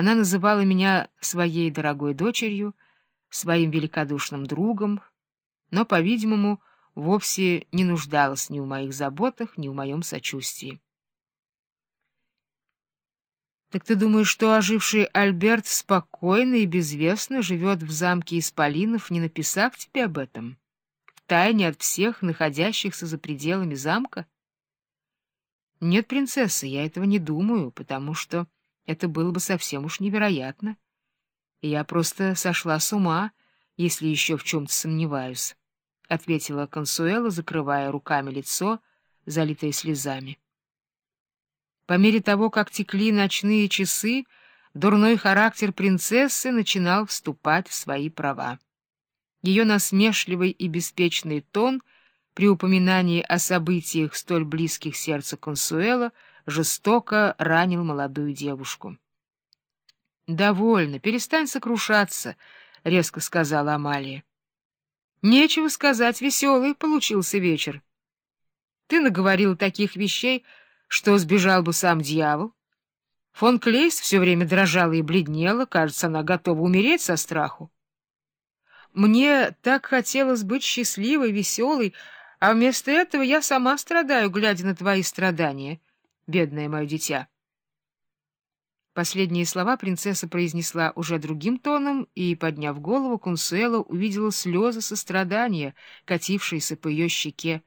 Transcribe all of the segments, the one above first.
Она называла меня своей дорогой дочерью, своим великодушным другом, но, по-видимому, вовсе не нуждалась ни в моих заботах, ни в моем сочувствии. Так ты думаешь, что оживший Альберт спокойно и безвестно живет в замке Исполинов, не написав тебе об этом? В тайне от всех, находящихся за пределами замка? Нет, принцесса, я этого не думаю, потому что это было бы совсем уж невероятно. Я просто сошла с ума, если еще в чем-то сомневаюсь, — ответила Консуэла, закрывая руками лицо, залитое слезами. По мере того, как текли ночные часы, дурной характер принцессы начинал вступать в свои права. Ее насмешливый и беспечный тон при упоминании о событиях, столь близких сердцу Консуэла, жестоко ранил молодую девушку. — Довольно, перестань сокрушаться, — резко сказала Амалия. — Нечего сказать, веселый получился вечер. Ты наговорил таких вещей, — что сбежал бы сам дьявол. Фон Клейс все время дрожала и бледнела, кажется, она готова умереть со страху. Мне так хотелось быть счастливой, веселой, а вместо этого я сама страдаю, глядя на твои страдания, бедное мое дитя. Последние слова принцесса произнесла уже другим тоном, и, подняв голову, Кунсуэла увидела слезы сострадания, катившиеся по ее щеке,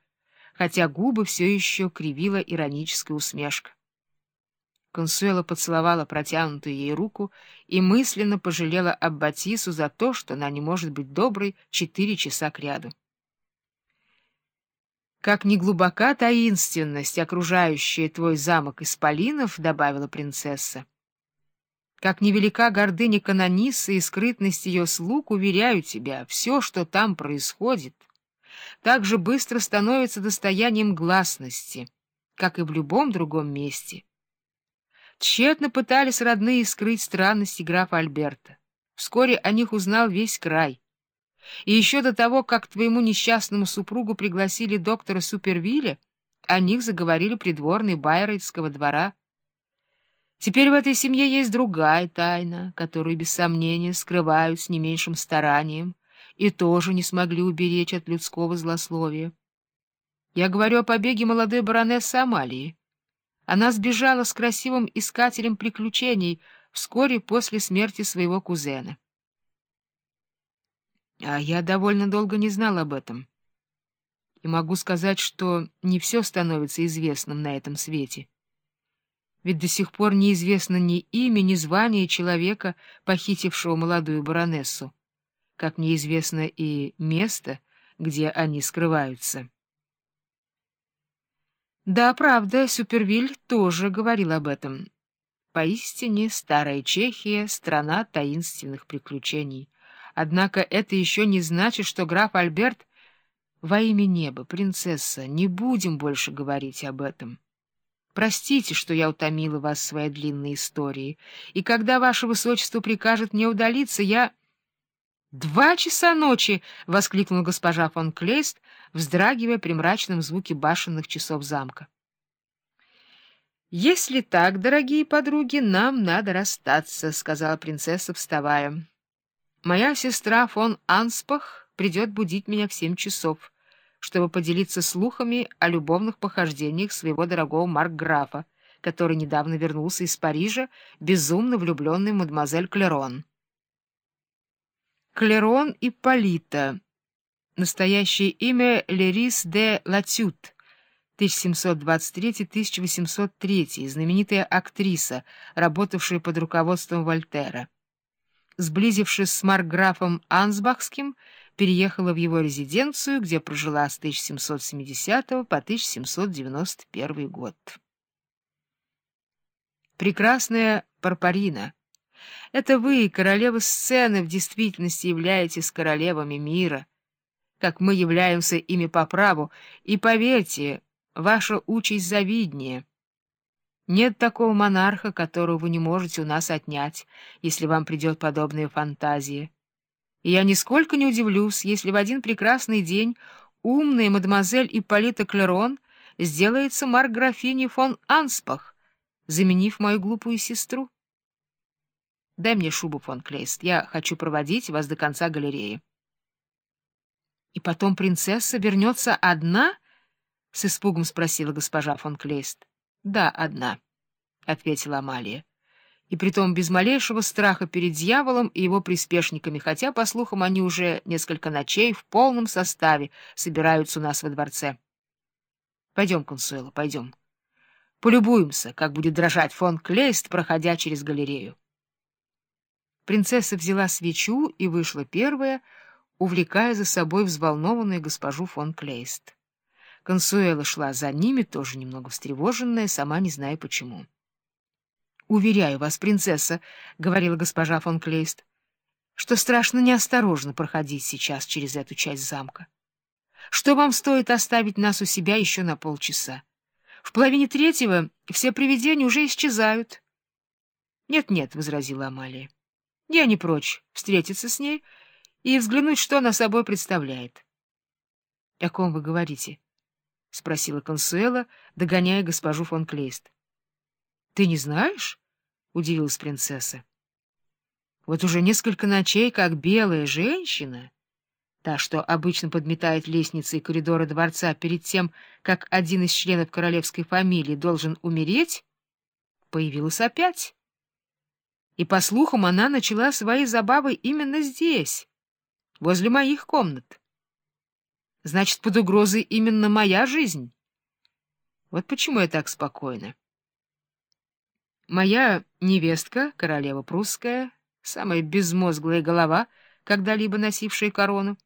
хотя губы все еще кривила ироническая усмешка. Консуэла поцеловала протянутую ей руку и мысленно пожалела об Батису за то, что она не может быть доброй четыре часа кряду. «Как ни глубока таинственность, окружающая твой замок Исполинов», — добавила принцесса. «Как невелика гордыня канониса и скрытность ее слуг, уверяю тебя, все, что там происходит...» так же быстро становится достоянием гласности, как и в любом другом месте. Тщетно пытались родные скрыть странности графа Альберта. Вскоре о них узнал весь край. И еще до того, как твоему несчастному супругу пригласили доктора Супервилля, о них заговорили придворные Байрейтского двора. Теперь в этой семье есть другая тайна, которую, без сомнения, скрывают с не меньшим старанием, и тоже не смогли уберечь от людского злословия. Я говорю о побеге молодой баронессы Амалии. Она сбежала с красивым искателем приключений вскоре после смерти своего кузена. А я довольно долго не знал об этом. И могу сказать, что не все становится известным на этом свете. Ведь до сих пор неизвестно ни имя, ни звание человека, похитившего молодую баронессу как мне известно и место, где они скрываются. Да, правда, Супервиль тоже говорил об этом. Поистине старая Чехия — страна таинственных приключений. Однако это еще не значит, что граф Альберт... Во имя неба, принцесса, не будем больше говорить об этом. Простите, что я утомила вас своей длинной историей, и когда ваше высочество прикажет мне удалиться, я... «Два часа ночи!» — воскликнула госпожа фон Клейст, вздрагивая при мрачном звуке башенных часов замка. «Если так, дорогие подруги, нам надо расстаться», — сказала принцесса, вставая. «Моя сестра фон Анспах придет будить меня в семь часов, чтобы поделиться слухами о любовных похождениях своего дорогого Маркграфа, который недавно вернулся из Парижа, безумно влюбленный мадемуазель Клерон». Клерон Ипполита. Настоящее имя Лерис де Латют, 1723-1803, знаменитая актриса, работавшая под руководством Вольтера. Сблизившись с маркграфом Ансбахским, переехала в его резиденцию, где прожила с 1770 по 1791 год. Прекрасная Парпарина это вы, королевы сцены, в действительности являетесь королевами мира, как мы являемся ими по праву, и, поверьте, ваша участь завиднее. Нет такого монарха, которого вы не можете у нас отнять, если вам придет подобная фантазия. И я нисколько не удивлюсь, если в один прекрасный день умная мадемуазель Ипполита Клерон сделается марк-графиней фон Анспах, заменив мою глупую сестру. Дай мне шубу, фон Клейст. Я хочу проводить вас до конца галереи. — И потом принцесса вернется одна? — с испугом спросила госпожа фон Клейст. — Да, одна, — ответила Амалия. И притом без малейшего страха перед дьяволом и его приспешниками, хотя, по слухам, они уже несколько ночей в полном составе собираются у нас во дворце. Пойдем, Консуэло, пойдем. Полюбуемся, как будет дрожать фон Клейст, проходя через галерею. Принцесса взяла свечу и вышла первая, увлекая за собой взволнованную госпожу фон Клейст. Консуэла шла за ними, тоже немного встревоженная, сама не зная почему. — Уверяю вас, принцесса, — говорила госпожа фон Клейст, — что страшно неосторожно проходить сейчас через эту часть замка. Что вам стоит оставить нас у себя еще на полчаса? В половине третьего все привидения уже исчезают. «Нет, — Нет-нет, — возразила Амалия. — Я не прочь встретиться с ней и взглянуть, что она собой представляет. — О ком вы говорите? — спросила Консуэла, догоняя госпожу фон Клейст. — Ты не знаешь? — удивилась принцесса. — Вот уже несколько ночей, как белая женщина та, что обычно подметает лестницы и коридоры дворца перед тем, как один из членов королевской фамилии должен умереть, появилась опять. И, по слухам, она начала свои забавы именно здесь, возле моих комнат. Значит, под угрозой именно моя жизнь. Вот почему я так спокойна. Моя невестка, королева прусская, самая безмозглая голова, когда-либо носившая корону,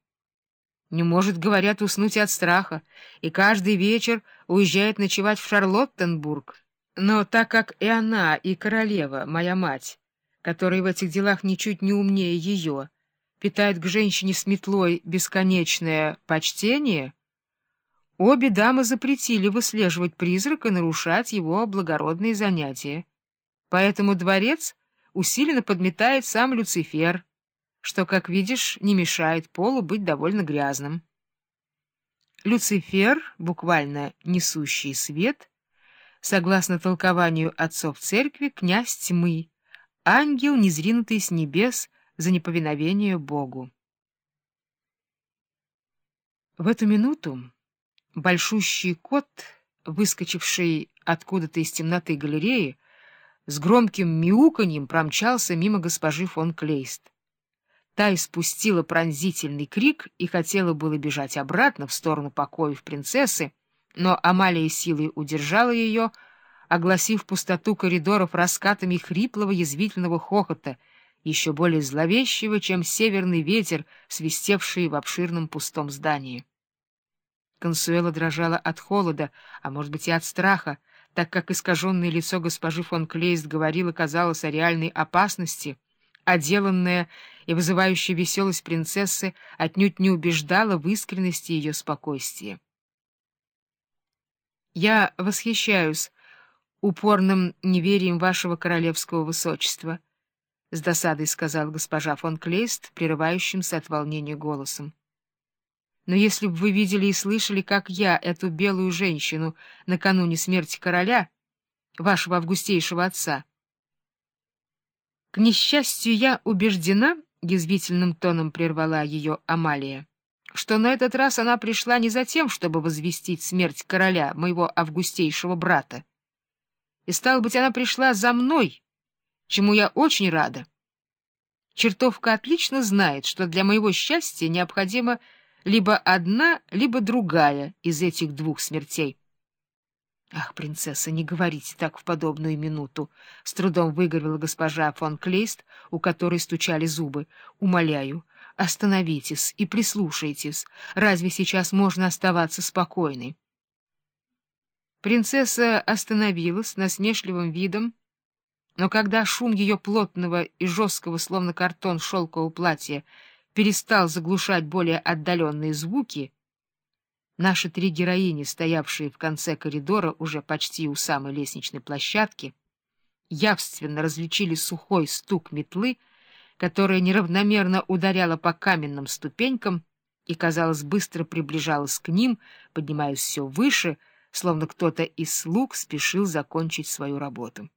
не может, говорят, уснуть от страха, и каждый вечер уезжает ночевать в Шарлоттенбург. Но так как и она, и королева, моя мать, которая в этих делах ничуть не умнее ее, питает к женщине с метлой бесконечное почтение, обе дамы запретили выслеживать призрака и нарушать его благородные занятия. Поэтому дворец усиленно подметает сам Люцифер, что, как видишь, не мешает полу быть довольно грязным. Люцифер, буквально «несущий свет», согласно толкованию отцов церкви, князь тьмы, ангел, незринутый с небес за неповиновение Богу. В эту минуту большущий кот, выскочивший откуда-то из темноты галереи, с громким мяуканьем промчался мимо госпожи фон Клейст. Та испустила пронзительный крик и хотела было бежать обратно в сторону покоев принцессы, но Амалия силой удержала ее, огласив пустоту коридоров раскатами хриплого язвительного хохота, еще более зловещего, чем северный ветер, свистевший в обширном пустом здании. Консуэла дрожала от холода, а может быть и от страха, так как искаженное лицо госпожи фон Клейст говорило, казалось, о реальной опасности — Оделанная и вызывающая веселость принцессы отнюдь не убеждала в искренности ее спокойствия. «Я восхищаюсь упорным неверием вашего королевского высочества», — с досадой сказал госпожа фон Клейст, прерывающимся от волнения голосом. «Но если бы вы видели и слышали, как я эту белую женщину накануне смерти короля, вашего августейшего отца, — к несчастью, я убеждена, — язвительным тоном прервала ее Амалия, — что на этот раз она пришла не за тем, чтобы возвестить смерть короля, моего августейшего брата. И, стало быть, она пришла за мной, чему я очень рада. Чертовка отлично знает, что для моего счастья необходима либо одна, либо другая из этих двух смертей. «Ах, принцесса, не говорите так в подобную минуту!» — с трудом выговорила госпожа фон Клейст, у которой стучали зубы. «Умоляю, остановитесь и прислушайтесь. Разве сейчас можно оставаться спокойной?» Принцесса остановилась насмешливым видом, но когда шум ее плотного и жесткого, словно картон, шелкового платья перестал заглушать более отдаленные звуки, Наши три героини, стоявшие в конце коридора уже почти у самой лестничной площадки, явственно различили сухой стук метлы, которая неравномерно ударяла по каменным ступенькам и, казалось, быстро приближалась к ним, поднимаясь все выше, словно кто-то из слуг спешил закончить свою работу.